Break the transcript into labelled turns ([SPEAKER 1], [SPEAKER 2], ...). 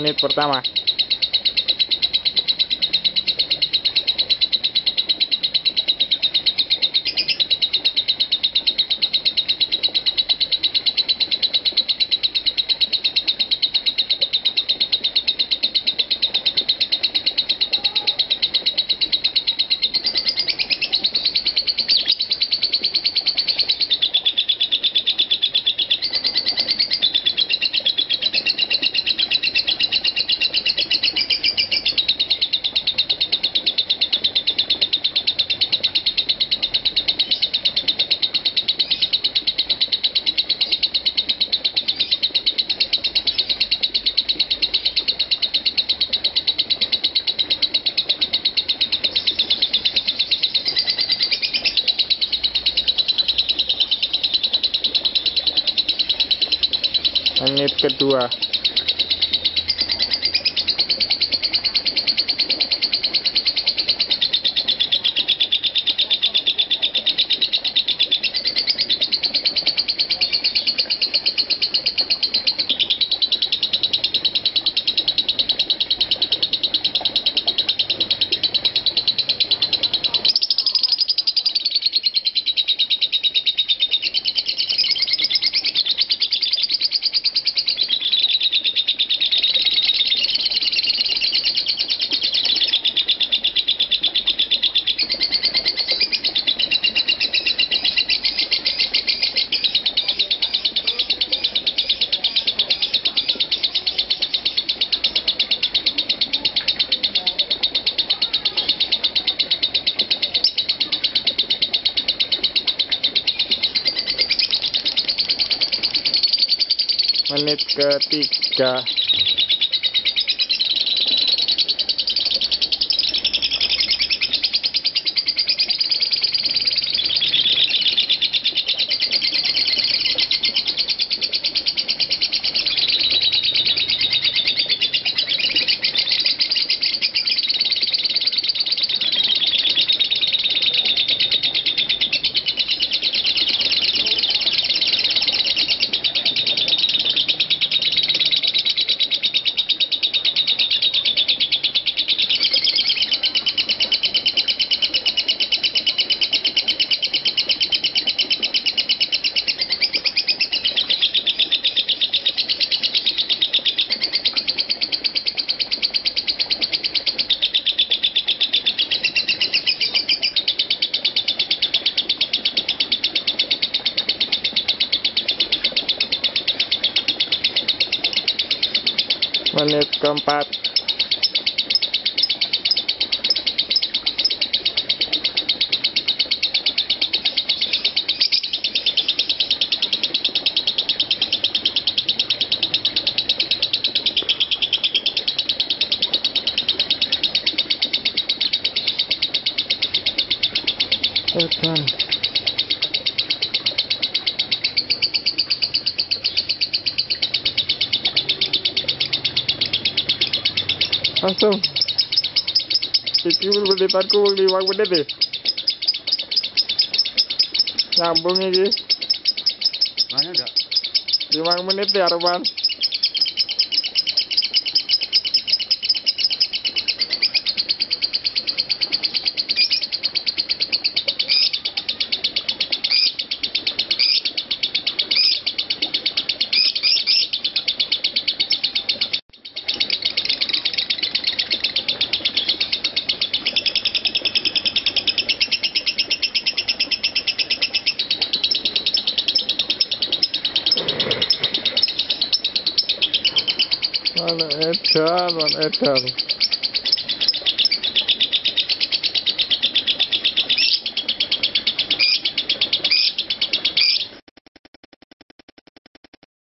[SPEAKER 1] menit pertama menit kedua menit ketiga menit keempat Edan. Langsung iki menitanku wong lima menit deh nyambung iki
[SPEAKER 2] Banyak enggak?
[SPEAKER 1] lima menit ya Arman Etern und Etern.